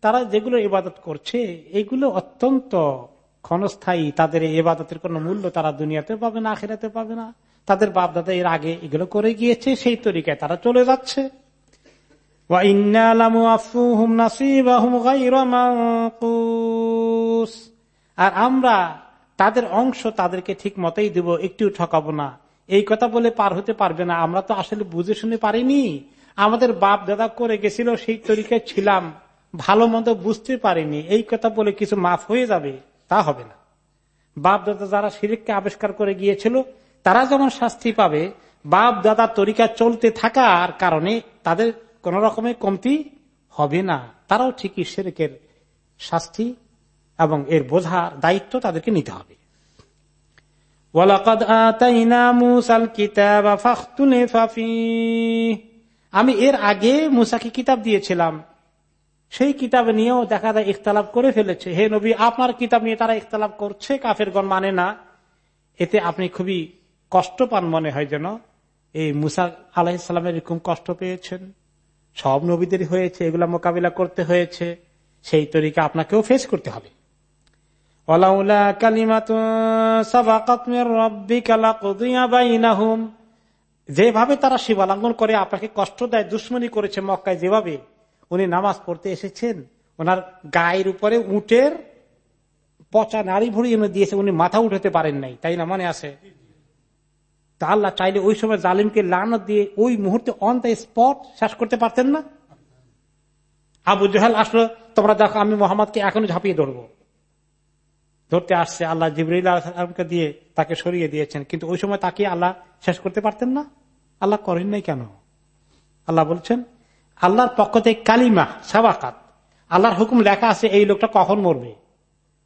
তারা যেগুলো ইবাদত করছে, এগুলো অত্যন্ত ক্ষণস্থায়ী তাদের এই ইবাদতের কোন মূল্য তারা দুনিয়াতে পাবে না আখেরাতে পাবে না। তাদের বাপ দাদা এর আগে এগুলো করে গিয়েছে, সেই তরিকায় তারা চলে যাচ্ছে। আর আমরা তাদের অংশ তাদেরকে ঠিক মতেই দিব একটু ঠকাবো না। এই কথা বলে পার হতে পারবে না, আমরা তো আসলে বুঝে শুনে পারিনি। আমাদের বাপ দাদা করে গেছিল, সেই তরিকায় ছিলাম, ভালো মন্দ বুঝতে পারিনি। এই কথা বলে কিছু মাফ হয়ে যাবে। তা হবে না। বাপ দাদা যারা সিরিককে আবিষ্কার করে গিয়েছিল, তারা যেমন শাস্তি পাবে বাপ দাদা তরিকা চলতে থাকার কারণে তাদের কোন রকমের কমতি হবে না। তারাও ঠিকই সেরেকের শাস্তি এবং এর বোঝার দায়িত্ব তাদেরকে নিতে হবে। আমি এর আগে মুসাকে কিতাব দিয়েছিলাম। সেই কিতাব নিয়েও দেখা যায় ইখতালাফ করে ফেলেছে। হে নবী, আপনার কিতাব নিয়ে তারা ইখতালাফ করছে কাফের গণ মানে না। এতে আপনি খুবই কষ্ট পান মনে হয় যেন। এই মুসা আলাহিসাল্লামের এরকম কষ্ট পেয়েছেন। সব নবীদের হয়েছে, এগুলা মোকাবিলা করতে হয়েছে। সেই তরিকা আপনাকেও ফেস করতে হবে। যেভাবে তারা শিবালঙ্ঘন করে, আপনাকে কষ্ট দেয়, দুশ্মনী করেছে মক্কায় যেভাবে। উনি নামাজ পড়তে এসেছেন, ওনার গায়ের উপরে উটের পচা নারী ভরি উনি দিয়েছে, উনি মাথা উঠাতে পারেন নাই, তাই না মনে আছে? তা আল্লাহ চাইলে ওই সময় জালিমকে লানত দিয়ে ওই মুহূর্তে অন দ্য স্পট শেষ করতে পারতেন না? আবু জহেল আসলো, তোমরা দেখো আমি মোহাম্মদকে এখনও ঝাঁপিয়ে ধরবো। ধরতে আসছে আল্লাহ জিবরিল আলমকে দিয়ে তাকে সরিয়ে দিয়েছেন, কিন্তু ওই সময় তাকে আল্লাহ শেষ করতে পারতেন না? আল্লাহ করেন নাই কেন? আল্লাহ বলছেন আল্লাহর পক্ষ থেকে কালিমা সাবাকাত আল্লাহর হুকুম লেখা আছে, এই লোকটা কখন মরবে?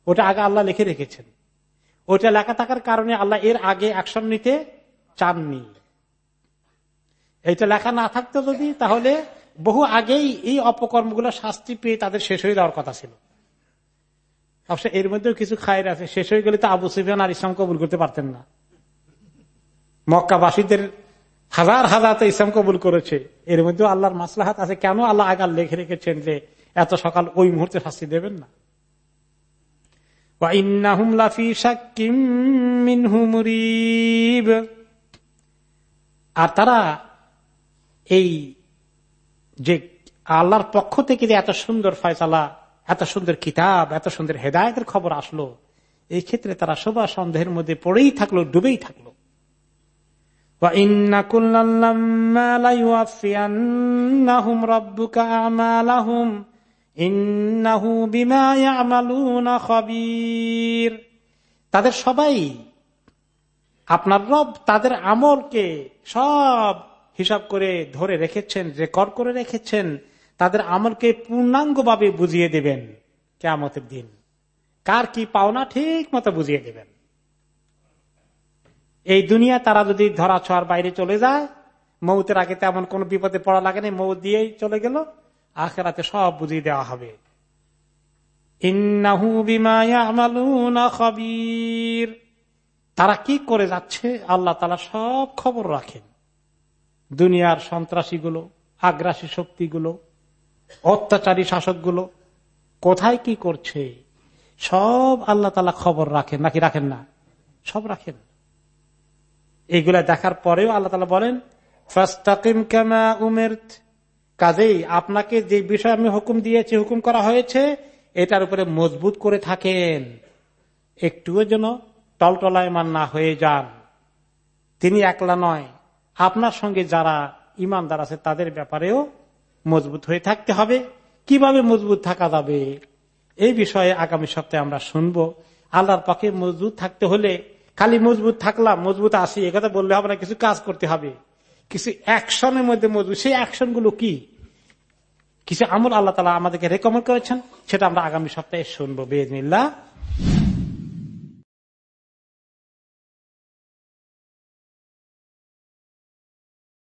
ওটা আগে আল্লাহ লিখে রেখেছেন। ওটা লেখা থাকার কারণে আল্লাহ এর আগে অ্যাকশন নিতে চাননি। এইটা লেখা না থাকতো যদি, তাহলে বহু আগেই এই অপকর্মগুলো শাস্তি পেয়ে তাদের শেষ হয়ে যাওয়ার কথা ছিল। অবশ্য এর মধ্যেও কিছু খায়ের আছে। শেষ হয়ে গেলে তো আবু সুফিয়ান আর ইসলাম কবুল করতে পারতেন না। মক্কাবাসীদের হাজার হাজার তো ইসলাম কবুল করেছে। এর মধ্যেও আল্লাহর মাসলাহাত আছে। কেন আল্লাহ আগার লেখে রেখেছেন যে এত সকাল ওই মুহূর্তে শাস্তি দেবেন না? আর তারা এই যে আল্লাহর পক্ষ থেকে যে এত সুন্দর ফয়সালা, এত সুন্দর কিতাব, এত সুন্দর হেদায়তের খবর আসলো, এই ক্ষেত্রে তারা সবার সন্দেহের মধ্যে পড়েই থাকল, ডুবেই থাকল। তাদের সবাই আপনার রব তাদের আমলকে সব হিসাব করে ধরে রেখেছেন, রেকর্ড করে রেখেছেন, তাদের আমলকে পূর্ণাঙ্গভাবে বুঝিয়ে দেবেন কেমতের দিন। কার কি পাওনা ঠিক মতো বুঝিয়ে দেবেন। এই দুনিয়া তারা যদি ধরা ছোঁয়ার বাইরে চলে যায়, মৌতের আগে তেমন কোন বিপদে পড়া লাগে না মৌ দিয়েই চলে গেল, আখেরাতে সব বুঝিয়ে দেওয়া হবে। তারা কি করে যাচ্ছে? আল্লাহ তালা সব খবর রাখেন। দুনিয়ার সন্ত্রাসীগুলো, আগ্রাসী শক্তিগুলো, অত্যাচারী শাসকগুলো কোথায় কি করছে? সব আল্লাহ তালা খবর রাখেন, নাকি রাখেন না? সব রাখেন। এইগুলা দেখার পরেও আল্লাহ তালা বলেন, ফাস্তাকিম কামা উমের কাজেই আপনাকে যে বিষয় আমি হুকুম দিয়েছি, হুকুম করা হয়েছে, এটার উপরে মজবুত করে থাকেন। একটুও যেন টলটলায়মান না হয়ে যান। তিনি একলা নয়, আপনার সঙ্গে যারা ইমানদার আছে, তাদের ব্যাপারেও মজবুত হয়ে থাকতে হবে। কীভাবে মজবুত থাকা যাবে? এই বিষয়ে আগামী সপ্তাহে আমরা শুনব। আল্লাহর পক্ষে মজবুত থাকতে হলে খালি মজবুত থাকলাম, মজবুত আসি একথা বললে হবে না, কিছু কাজ করতে হবে। কিছু অ্যাকশনের মধ্যে মজবুত, সেই অ্যাকশনগুলো কি? কিছু আমল আল্লাহ তালা আমাদেরকে রেকমেন্ড করেছেন, সেটা আমরা আগামী সপ্তাহে শুনব বেজনিল্লা